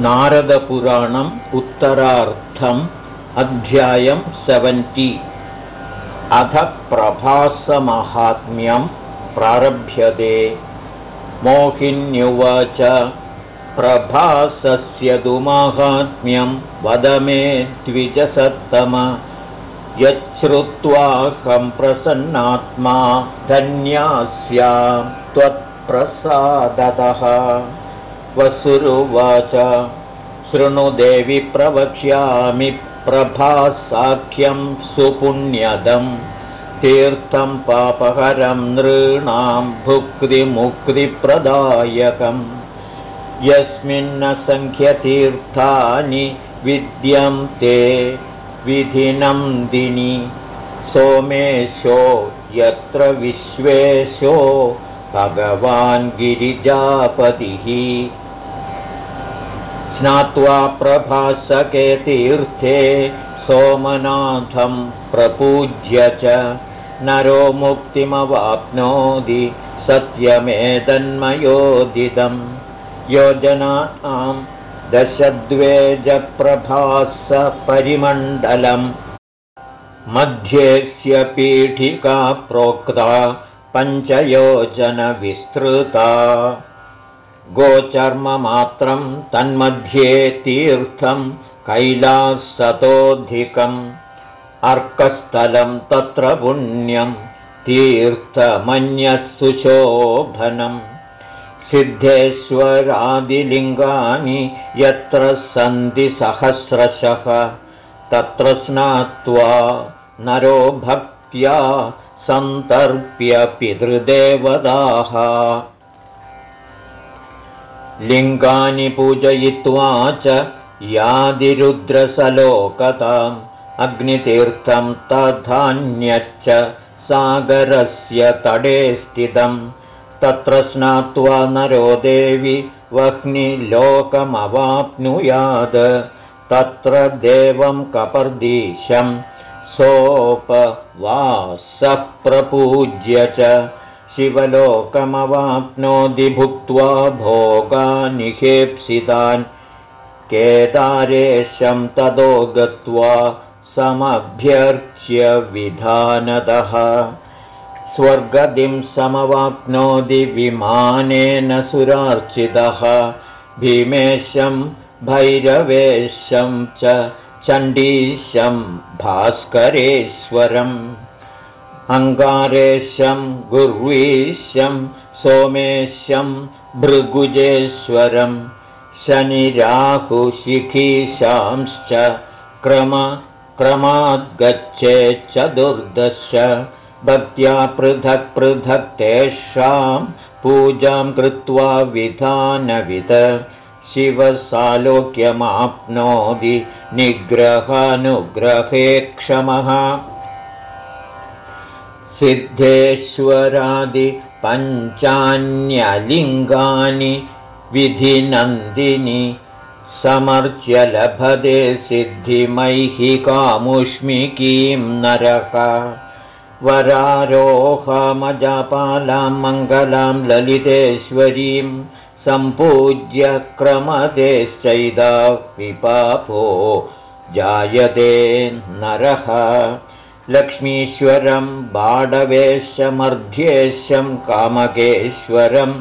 नारदपुराणम् उत्तरार्थम् अध्यायम् सेवेण्टि। अथ प्रभासमाहात्म्यम् प्रारभ्यते। मोहिन्युवाच प्रभासस्य तु माहात्म्यम् वद मे द्विजसत्तम। यच्छ्रुत्वाहं प्रसन्नात्मा धन्यास्यां त्वत्प्रसादतः वसुरुवाच शृणुदेवि प्रवक्ष्यामि प्रभासाख्यं सुपुण्यदम् तीर्थं पापहरं नृणां भुक्तिमुक्तिप्रदायकम्। यस्मिन्नसङ्ख्यतीर्थानि विद्यं ते विधिनन्दिनि सोमेशो यत्र विश्वेशो भगवान् गिरिजापतिः स्नात्वा प्रभासके तीर्थे सोमनाथं प्रपूज्य च। नरो मुक्तिमवाप्नोति सत्यमेतन्मयोदितं योजनानां दशद्वेजप्रभासपरिमण्डलम् मध्येस्य पीठिका प्रोक्ता पञ्चयोजनविस्तृता गोचर्ममात्रं तन्मध्ये तीर्थं कैलासतोऽधिकम् अर्कस्थलं तत्र पुण्यं तीर्थमन्यः सुशोभनम् सिद्धेश्वरादिलिङ्गानि यत्र सन्ति सहस्रशः तत्र स्नात्वा नरो भक्त्या सन्तर्प्य पितृदेवताः लिङ्गानि पूजयित्वा च यादिरुद्रसलोकताम् अग्नितीर्थं तथान्यच्च सागरस्य तडे स्थितं तत्र स्नात्वा नरो देवि वह्निलोकमवाप्नुयात्। तत्र देवं कपर्दीशं सोपवासः प्रपूज्य च शिवलोकमवाप्नोति भुक्त्वा भोगानिहेप्सितान् केदारेशं ततो गत्वा समभ्यर्च्य विधानतः। स्वर्गदिं समवाप्नोति विमानेन सुरार्चितः। भीमेशं भैरवेशं च चण्डीशं भास्करेश्वरम् अङ्गारेशं गुर्वीशं सोमेशं भृगुजेश्वरं शनिराहुशिखीशांश्च क्रम क्रमाद्गच्छेच्चतुर्दश भक्त्या पृथक् पृथक् तेषां पूजां कृत्वा विधानविद शिवसालोक्यमाप्नोति निग्रहानुग्रहे क्षमः सिद्धेश्वरादिपञ्चान्यलिङ्गानि विधिनन्दिनि समर्च्य लभते सिद्धिमैहिकामुष्मिकीं नरः। वरारोहमजपालां मङ्गलां ललितेश्वरीं सम्पूज्य क्रमतेश्चैदा विपापो जायते नरः लक्ष्मीश्वरं बाडवेशमर्ध्येशं कामकेश्वरम्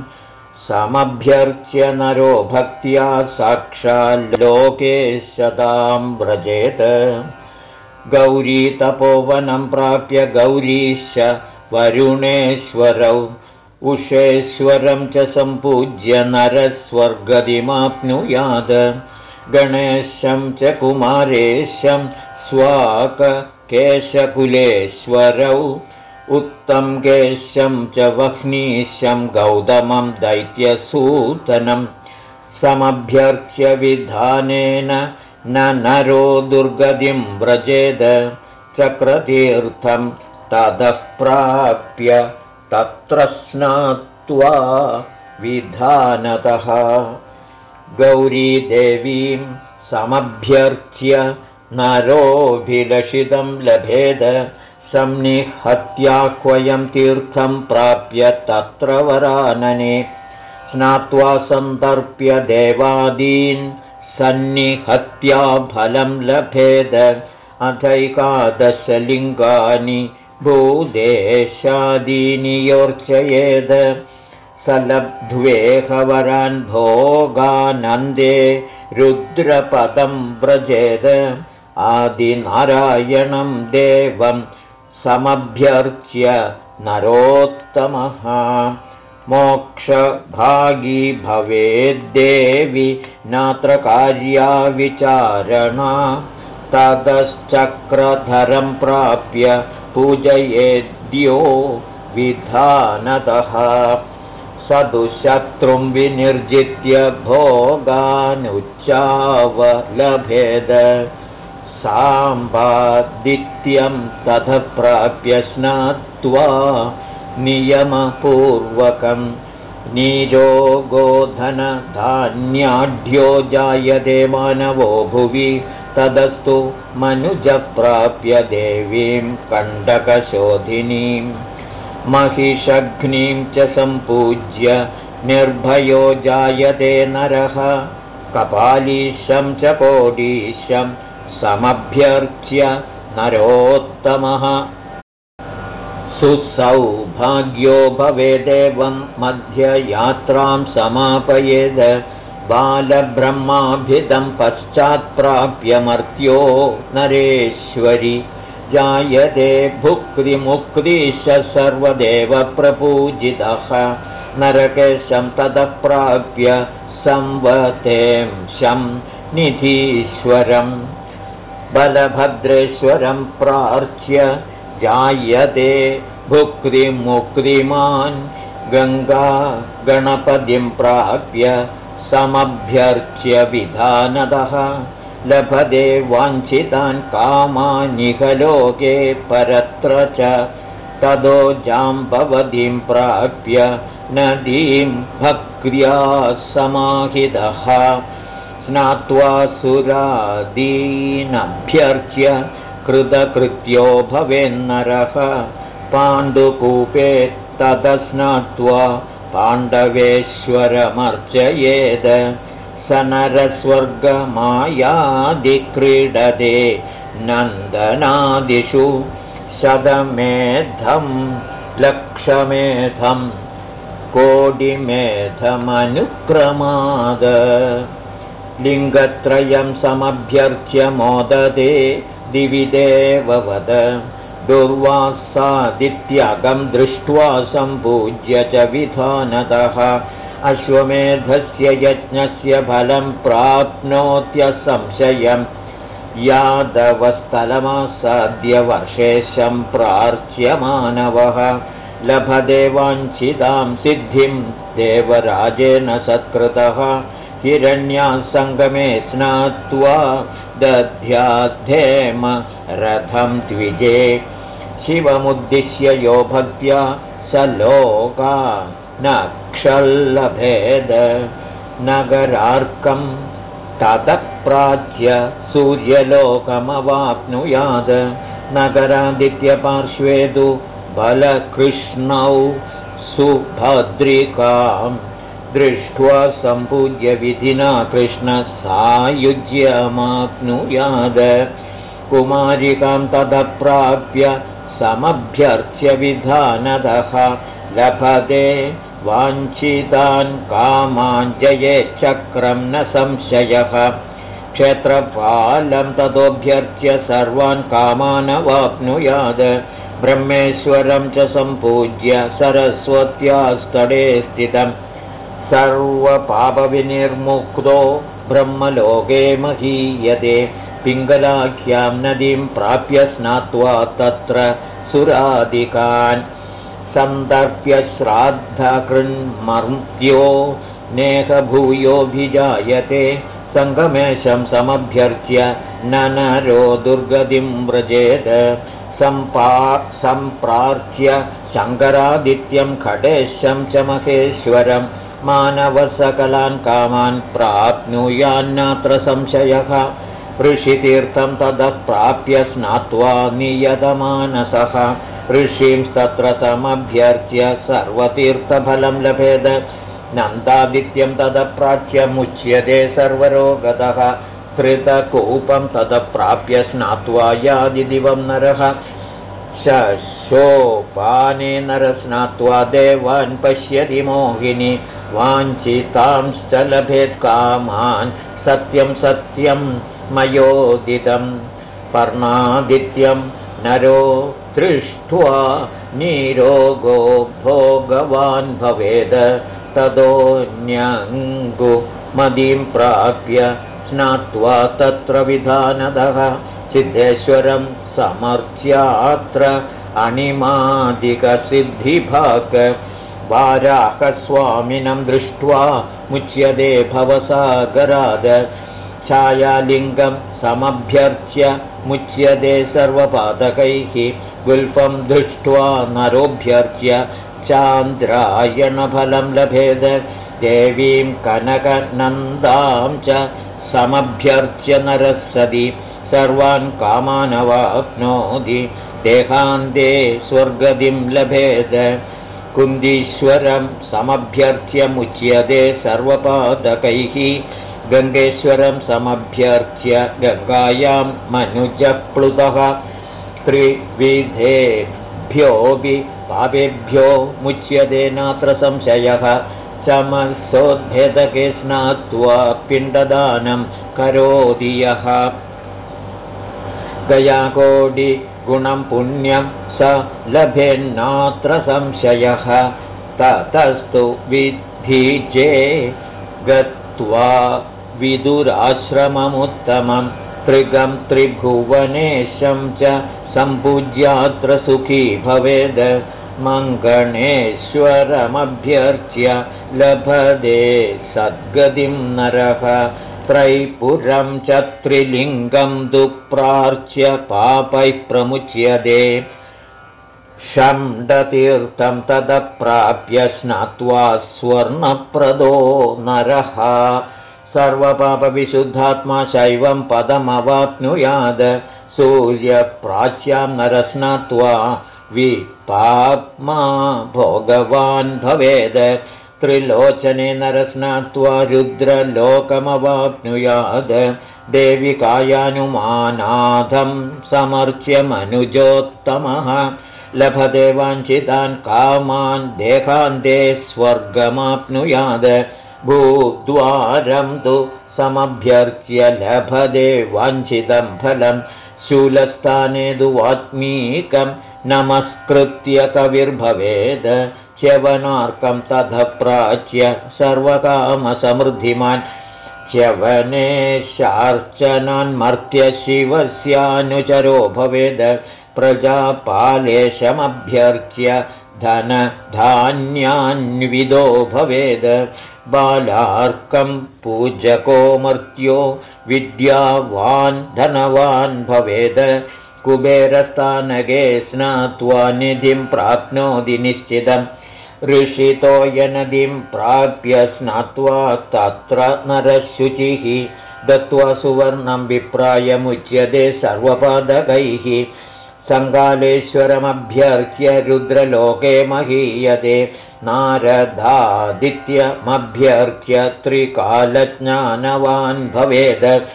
समभ्यर्च्य नरो भक्त्या साक्षाल्लोके शतां व्रजेत। गौरीतपोवनं प्राप्य गौरीश्च वरुणेश्वरौ उषेश्वरं च सम्पूज्य नरस्वर्गतिमाप्नुयात् गणेशं च कुमारेशं स्वाककेशकुलेश्वरौ उत्तं केशं च वह्नीशं गौतमं दैत्यसूतनं। समभ्यर्च्य विधानेन न नरो दुर्गतिं व्रजेद। चक्रतीर्थं ततः प्राप्य तत्र स्नात्वा विधानतः। गौरीदेवीं समभ्यर्च्य नरोऽभिलषितं लभेद संनिहत्याह्वयं तीर्थं प्राप्य तत्र वरानने। स्नात्वा सन्तर्प्य देवादीन् सन्निहत्या फलं लभेद। अथैकादशलिङ्गानि भूदेशादीनि योर्चयेद स लब्ध्वेहवरान् भोगानन्दे रुद्रपदं व्रजेद आदिनारायणं देवं समभ्यर्च्य नरोत्तमः। मोक्षभागी भवेद्देवि नात्र कार्या विचारणा ततश्चक्रधरं प्राप्य पूजयेद्यो विधानतः। स दुशत्रुं विनिर्जित्य भोगानुच्चावलभेद साम्बादित्यं तथ प्राप्य स्नात्वा नियमपूर्वकं नीरोगोधनधान्याढ्यो जायते मानवो भुवि तदस्तु मनुजप्राप्य देवीं कण्डकशोधिनीं। महिषघ्नीं च सम्पूज्य निर्भयो जायते नरः कपालीशं च कोडीशं समभ्यर्च्य नरोत्तमः। सुसौभाग्यो भवेदेवं मध्ययात्रां समापयेद। बालब्रह्माभिदं पश्चात्प्राप्य नरेश्वरि। जायते भुक्तिमुक्तिश्च सर्वदेव प्रपूजितः नरकेशं ततः प्राप्य संवतें शं निधीश्वरम् बलभद्रेश्वरं प्रार्थ्य जायते भुक्तिमुक्तिमान् गङ्गा गणपतिं प्राप्य समभ्यर्च्य विधानदः। लभते वाञ्छितान् कामानिकलोके परत्र च तदो जाम्बवतीं प्राप्य नदीं भक्र्या समाहितः स्नात्वा सुरादीनभ्यर्च्य कृतकृत्यो भवेन्नरः पाण्डुकूपे तदस्नात्वा पाण्डवेश्वरमर्चयेद। स नरस्वर्गमायादिक्रीडते नन्दनादिषु। शतमेधं लक्षमेधं कोटिमेधमनुक्रमाद लिङ्गत्रयं समभ्यर्च्य मोदते दिविदेववद दुर्वासादित्यागं दृष्ट्वा सम्पूज्य च विधानतः। अश्वमेधस्य यज्ञस्य फलं प्राप्नोत्यसंशयम् यादवस्थलमासाद्य वर्षेशं प्रार्च्य मानवः। लभदेवाञ्छितां सिद्धिं देवराजेन सत्कृतः हिरण्यासङ्गमे स्नात्वा दध्याद्धेम रथं द्विजे। शिवमुद्दिश्य यो भक्त्या स लोका न क्षल्लभेद नगरार्कं ततप्राच्य सूर्यलोकमवाप्नुयाद नगरादित्यपार्श्वे तु बलकृष्णौ सुभद्रिकाम् दृष्ट्वा सम्पूज्य विधिना कृष्णसायुज्यमाप्नुयाद कुमारिकां तदप्राप्य समभ्यर्च्य विधानदः। लभते वाञ्छितान् कामाञ्जयेच्चक्रं न संशयः। क्षेत्रपालं ततोऽभ्यर्च्य सर्वान् कामानवाप्नुयाद ब्रह्मेश्वरं च सम्पूज्य सरस्वत्यास्तडे स्थितम् सर्वपापविनिर्मुक्तो ब्रह्मलोके महीयते। पिङ्गलाख्यां नदीं प्राप्य स्नात्वा तत्र सुरादिकान् सन्दर्प्य श्राद्धकृन्मर्त्यो नेहभूयोऽभिजायते। सङ्गमेशं समभ्यर्च्य न नरो दुर्गतिं व्रजेत। सम्पा सम्प्रार्थ्य शङ्करादित्यं खडेशं च महेश्वरम् मानवसकलान् कामान् प्राप्नुयान्नात्र संशयः। ऋषितीर्थं ततः प्राप्य स्नात्वा नियतमानसः। ऋषिंस्तत्र समभ्यर्च्य सर्वतीर्थफलं लभेद। नन्दादित्यं तदप्राच्यमुच्यते सर्वरोगतः। कृतकूपं तदप्राप्य स्नात्वा यादिदिवं नरः शोपाने नरस्नात्वा देवान् पश्यति मोहिनि वाञ्छितांश्च लभेत् कामान् सत्यं सत्यं मयोदितं पर्णादित्यं नरो दृष्ट्वा नीरोगो भोगवान् भवेद ततोऽन्यङ्गुमदीं प्राप्य स्नात्वा तत्र विधानदः सिद्धेश्वरं समर्थ्यात्र अणिमादिकसिद्धिभाक् वाराहस्वामिनं दृष्ट्वा मुच्यते भवसागराद। छायालिङ्गं समभ्यर्च्य मुच्यते सर्वपादकैः गुल्पं दृष्ट्वा नरोभ्यर्च्य चान्द्रायणफलं लभेद। देवीं कनकनन्दां च समभ्यर्च्य नरसदि सर्वान् कामानवाप्नोति देहान्ते स्वर्गतिं लभेद। कुन्दीश्वरं समभ्यर्थ्यमुच्यते सर्वपादकैः। गङ्गेश्वरं समभ्यर्थ्य गङ्गायां मनुजप्लुतः। त्रिविधेभ्योऽपि पापेभ्यो मुच्यते नात्र संशयः। चमसोद्भेदके स्नात्वा पिण्डदानं करोति यः गयाकोटिगुणं पुण्यं स लभेन्नात्र संशयः। ततस्तु विधीजे गत्वा विदुराश्रममुत्तमं त्रिगं त्रिभुवनेशं च सम्पूज्यात्र सुखी भवेद्। मङ्गणेश्वरमभ्यर्च्य लभदे सद्गतिं नरः त्रैपुरं च त्रिलिङ्गं दुःप्रार्च्य पापैः प्रमुच्यते। षण्डतीर्थं तदप्राप्य स्नात्वा स्वर्णप्रदो नरः। सर्वपापविशुद्धात्मा शैवं पदमवाप्नुयाद सूर्यप्राच्यां नरस्नात्वा विपाप्मा भोगवान् भवेद त्रिलोचने नरस्नात्वा रुद्रलोकमवाप्नुयाद। देविकायानुमानाथं समर्च्यमनुजोत्तमः लभते वाञ्छितान् कामान् देहान्ते स्वर्गमाप्नुयाद। भूद्वारं तु समभ्यर्च्य लभते वाञ्छितं फलं। शूलस्थाने तु वात्मीकं नमस्कृत्य कविर्भवेद च्यवनार्कं तथ प्राच्य सर्वकामसमृद्धिमान् च्यवनेशार्चनान्मर्त्य शिवस्यानुचरो भवेद प्रजापालेशमभ्यर्च्य धनधान्यान्विदो भवेद बालार्कं पूजको मर्त्यो विद्यावान् धनवान् भवेद कुबेरस्थानगे स्नात्वा निधिं प्राप्नोति निश्चितम् ऋषितोयनदीं प्राप्य स्नात्वा तत्र नरशुचिः दत्त्वा सुवर्णं विप्रायमुच्यते सर्वपादकैः। सङ्गालेश्वरमभ्यर्च्य रुद्रलोके महीयते। नारदादित्यमभ्यर्च्य त्रिकालज्ञानवान् भवेद।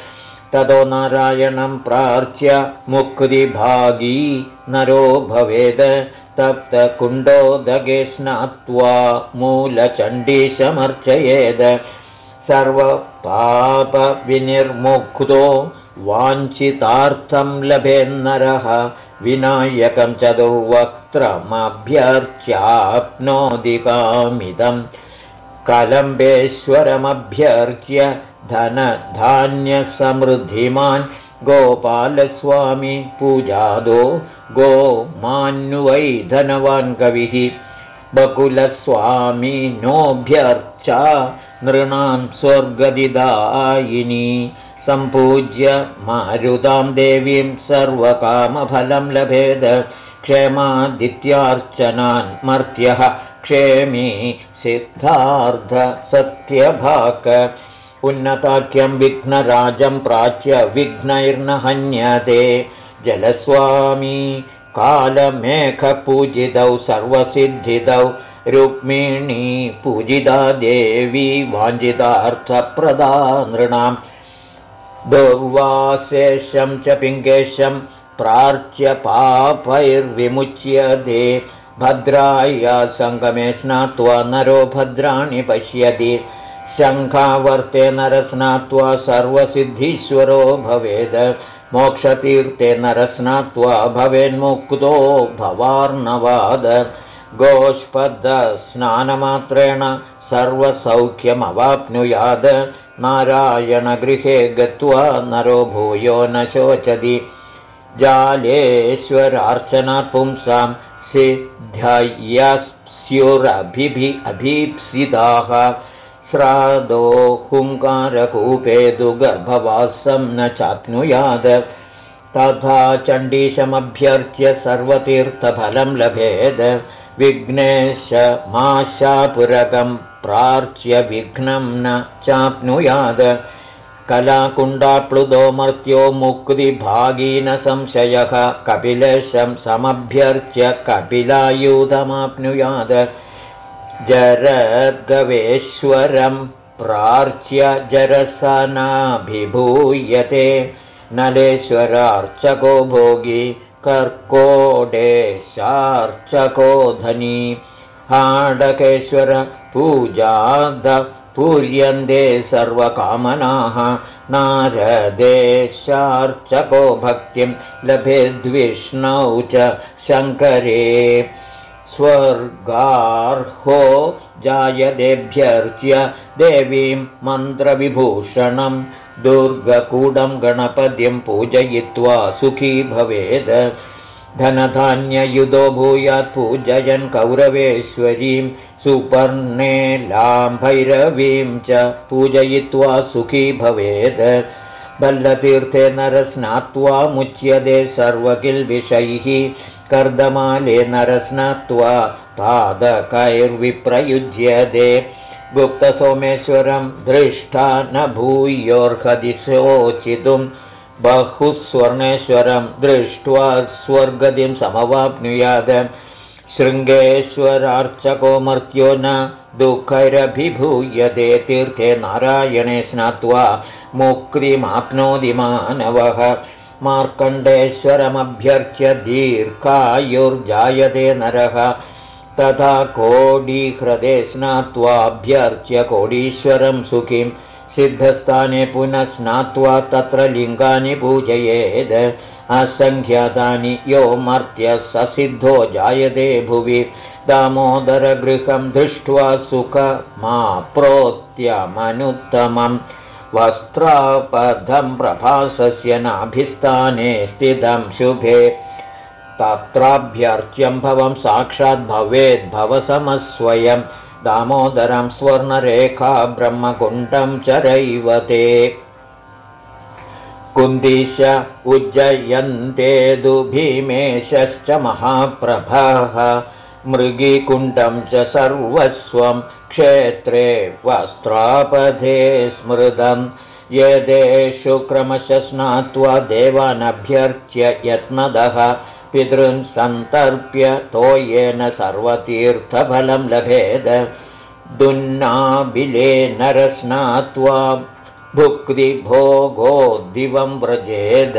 ततो नारायणं प्रार्थ्य मुक्तिभागी नरो भवेद तप्तकुण्डोदगे स्नात्वा मूलचण्डीशमर्चयेद। सर्वपापविनिर्मुक्तो वाञ्छितार्थं लभेन्नरः। विनायकं चतुर्वक्त्रमभ्यर्च्याप्नोदिकामिदम् कलम्बेश्वरमभ्यर्च्य धनधान्यसमृद्धिमान् गोपालस्वामी पूजादो गो मान्वै धनवान् कविः बकुलस्वामी नोऽभ्यर्चा नृणां स्वर्गदिदायिनी। सम्पूज्य मारुतां देवीं सर्वकामफलं लभेद। क्षेमादित्यार्चनान् मर्त्यः क्षेमी सिद्धार्धसत्यभाक उन्नताख्यं विघ्नराजं प्राच्य विघ्नैर्न हन्यते जलस्वामी कालमेघपूजितौ सर्वसिद्धितौ रुक्मिणी पूजिता देवी वाञ्छितार्थप्रदा नृणाम् दुर्वाशेषं च पिङ्गेशं प्रार्च्य पापैर्विमुच्यते। भद्राय सङ्गमे स्नात्वा नरो भद्राणि पश्यति। शङ्खावर्ते नरस्नात्वा सर्वसिद्धीश्वरो भवेद् मोक्षतीर्थे नरस्नात्वा भवेन्मुक्तो भवार्णवाद। गोष्पदस्नानमात्रेण सर्वसौख्यमवाप्नुयात् नारायणगृहे गत्वा नरो भूयो न शोचति। जालेश्वरार्चनात् पुंसां सिद्ध्यस्युरभिभि अभीप्सिताः श्रादो हुङ्कारकूपे दुगर्भवासं न चाप्नुयात् तथा चण्डीशमभ्यर्च्य सर्वतीर्थफलं लभेद। विघ्नेश माशापुरकं प्रार्च्य विघ्नं न चाप्नुयाद। कलाकुण्डाप्लुदो मर्त्यो मुक्तिभागीनसंशयः कपिलेशं समभ्यर्च्य कपिलायुधमाप्नुयाद जरद्गवेश्वरं प्रार्च्य जरसनाभिभूयते नलेश्वरार्चको भोगी कर्कोडेशार्चको धनी हाडकेश्वर पूर्यन्ते सर्वकामनाः नारदेशार्चको भक्तिं लभेद्विष्णौ च शङ्करे स्वर्गार्हो जायदेभ्यर्च्य देवीं मन्त्रविभूषणं दुर्गकूडं गणपतिं पूजयित्वा सुखी भवेद्। धनधान्ययुधो भूयात् पूजयन् कौरवेश्वरीं सुपर्णे भैरवीं च पूजयित्वा सुखी भवेत् बल्लतीर्थे नरस्नात्वा मुच्यते सर्वकिल्विषैः कर्दमाले नरस्नात्वा पादकैर्विप्रयुज्यते। गुप्तसोमेश्वरं दृष्टा न भूयोर्हदिशोचितुं बहुस्वर्णेश्वरं दृष्ट्वा स्वर्गतिं समवाप्नुयात्। शृङ्गेश्वरार्चको मर्त्यो न दुःखैरभिभूयते। तीर्थे नारायणे स्नात्वा मुक्तिमाप्नोति मानवः मार्कण्डेश्वरमभ्यर्च्य दीर्घायुर्जायते नरः। तथा कोडीह्रदे स्नात्वाभ्यर्च्य कोडीश्वरं सुखीं। सिद्धस्थाने पुनः स्नात्वा तत्र लिङ्गानि पूजयेद्। असङ्ख्यातानि यो मर्त्य ससिद्धो जायते भुवि। दामोदरगृहं दृष्ट्वा सुखमाप्रोत्यमनुत्तमम् वस्त्रापधं प्रभासस्य नाभिस्थाने स्थितं शुभे। तत्राभ्यर्च्यं भवं साक्षाद्भवेद्भवसमस्वयं दामोदरं स्वर्णरेखा ब्रह्मकुण्डं चरैवते कुन्दीश उज्जयन्तेदु भीमेशश्च महाप्रभः। मृगीकुण्डं च सर्वस्वं क्षेत्रे वस्त्रापधे स्मृतं यदेषु क्रमशः स्नात्वा देवानभ्यर्च्य यत्नदः पितॄन् सन्तर्प्य तोयेन सर्वतीर्थफलं लभेद। दुन्नाबिले नरस्नात्वा भुक्तिभोगो दिवं व्रजेद।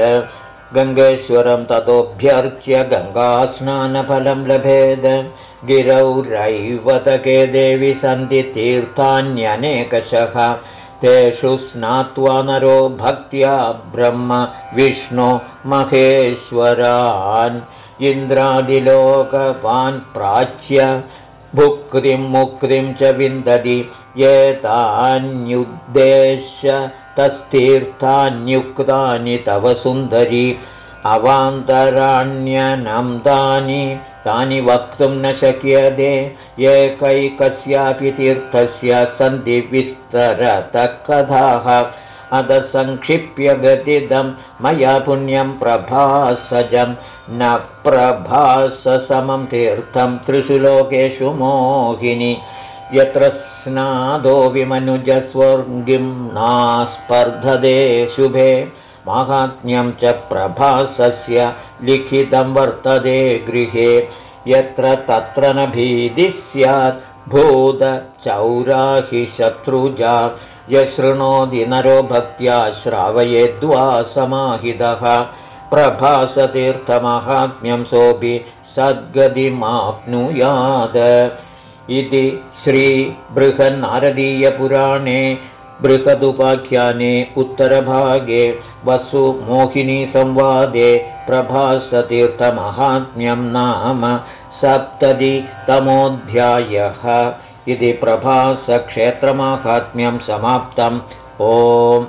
गङ्गेश्वरं ततोऽभ्यर्च्य गङ्गास्नानफलं लभेद गिरौ रैवतके देवि सन्ति तीर्थान्यनेकशः। तेषु स्नात्वा नरो भक्त्या ब्रह्म विष्णु महेश्वरान्। इन्द्रादिलोकवान् प्राच्य भुक्तिं मुक्तिं च विन्दति। एतान्युद्देश्य तस्तीर्थान्युक्तानि तव सुन्दरी। तानि तानि वक्तुं न शक्यते। एकैकस्यापि तीर्थस्य सन्ति विस्तरतः कथाः अधसङ्क्षिप्य गतिदं मया पुण्यं प्रभासजं न प्रभाससमं तीर्थं त्रिषु लोकेषु मोहिनि। यत्र स्नादो विमनुजस्वर्गिं नास्पर्धदे शुभे माहात्म्यं च प्रभासस्य लिखितं वर्तते गृहे यत्र तत्र न भीतिः स्यात् भूतचौराहि शत्रुजा यशृणोति नरो भक्त्या श्रावयेद्वा समाहितः। प्रभासतीर्थमहात्म्यं सोऽपि सद्गतिमाप्नुयात्। इति श्रीबृहन्नारदीयपुराणे बृहदुपाख्याने उत्तरभागे वसुमोहिनीसंवादे प्रभासतीर्थमहात्म्यं नाम सप्ततितमोऽध्यायः। इति प्रभासक्षेत्रमाहात्म्यं समाप्तम्। ओम्